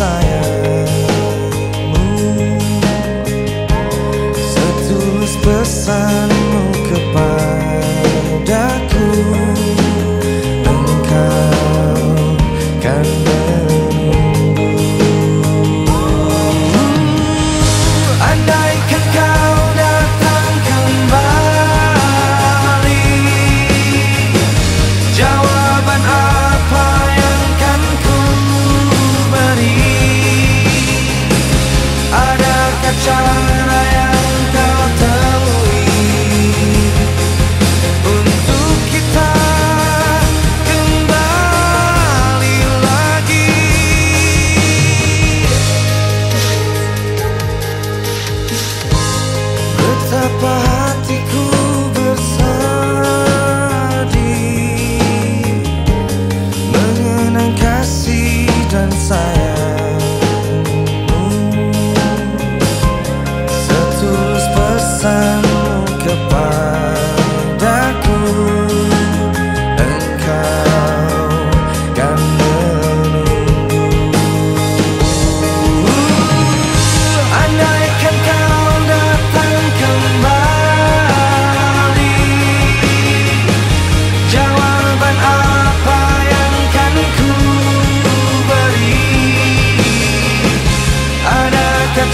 Messiah.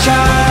child